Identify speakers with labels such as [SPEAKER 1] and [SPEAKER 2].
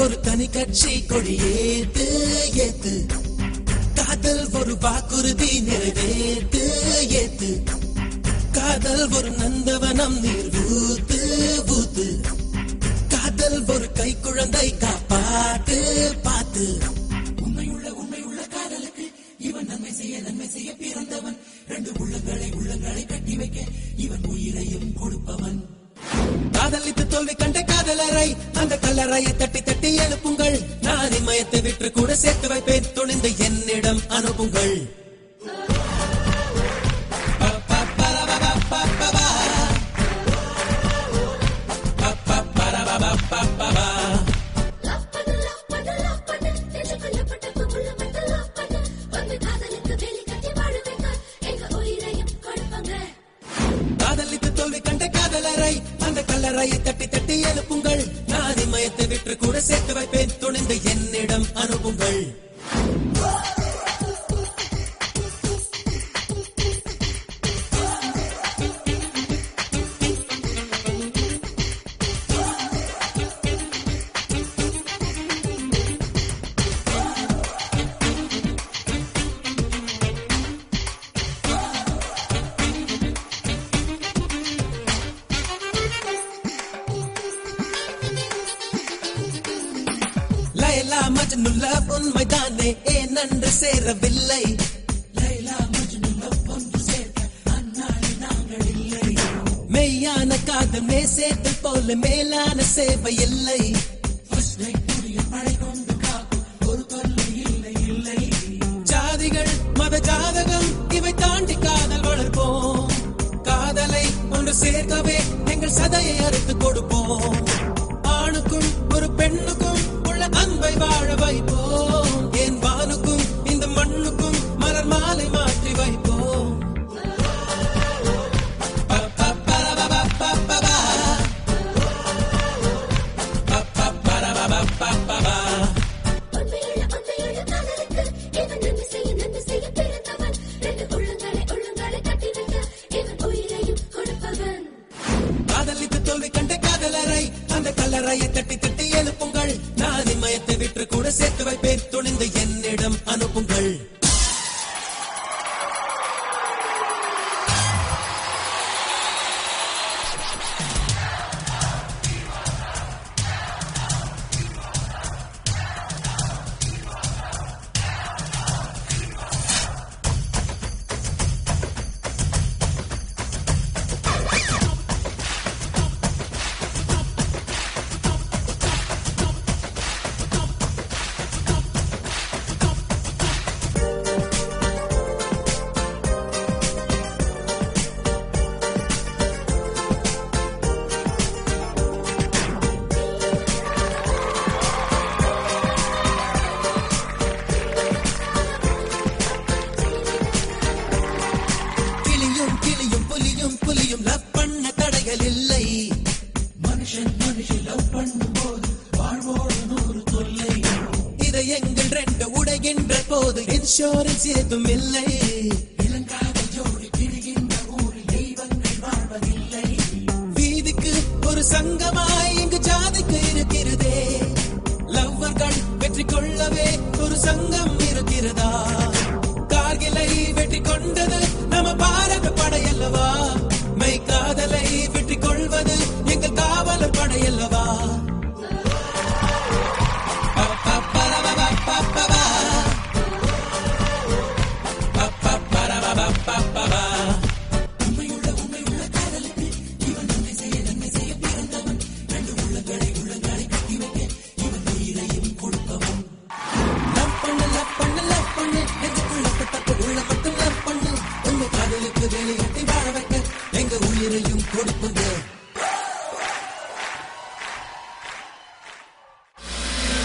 [SPEAKER 1] ஒரு தனி கட்சி கொடியேத்து ஏத்து. காதல் ஒரு வாக்குறுதி நிறைவேத்து ஏத்து. காதல் ஒரு நந்தவனம் நீர் ஊத்து ஊத்து. காதல் ஒரு கை குழந்தை காப்பாத்து பாத்து. உண்மையுள்ள உண்மையுள்ள காதலுக்கு இவன் நன்மை செய்ய நன்மை செய்ய பிறந்தவன். ரெண்டு உள்ளங்களை உள்ளங்களை கட்டி வைக்க இவன் உயிரையும் கொடுப்பவன். காதலித்து தோல்வி கண்ட காதலரை அந்த கல்லறையை தட்டி தட்டி எழுப்புங்கள். நான் இமயத்தை விற்று கூட சேர்த்து வைப்பேன். அந்த தட்டி தட்டி எழுப்புங்கள். நான் இமயத்தை விற்று கூட சேர்த்து வைப்பேன். துணிந்து என்னிடம் அனுப்புங்கள். லைலா மஜ்னுல்ல உண்மைதானே ஏன் நன்று சேரவில்லை? லைலா மஜ்னுல்ல ஒன்று சேர்க்க அந்நாளில் நாங்கள் இல்லை. மெய்யான காதல் மேசேத்தல் போல மேலான சேவை இல்லை. இல்லை ஜாதிகள் மத ஜாதகம் இவை தாண்டி காதல் வளர்ப்போம். காதலை ஒன்று சேர்க்கவே எங்கள் சதையை அறுத்து கொடுப்போம். வைப்பேன் துணிந்த போது இன்சூரன்ஸ் ஏதும் இல்லை. இளங்காதல் ஜோடி பிரிகின்ற ஊரில் தெய்வங்கள் வாழ்வதில்லை. வீதிக்கு ஒரு சங்கமாய் இங்கு ஜாதிக்கு இருக்கிறதே. லவ்வர்கள் வெற்றி கொள்ளவே ஒரு சங்கம் இருக்கிறதா? கார்கிலை வெற்றி கொண்டது நம்ம பாரத படையல்லவா மக்களுக்கு வேலை கட்டி வாழ வைக்க எங்க உயிரையும் கொடுப்பது.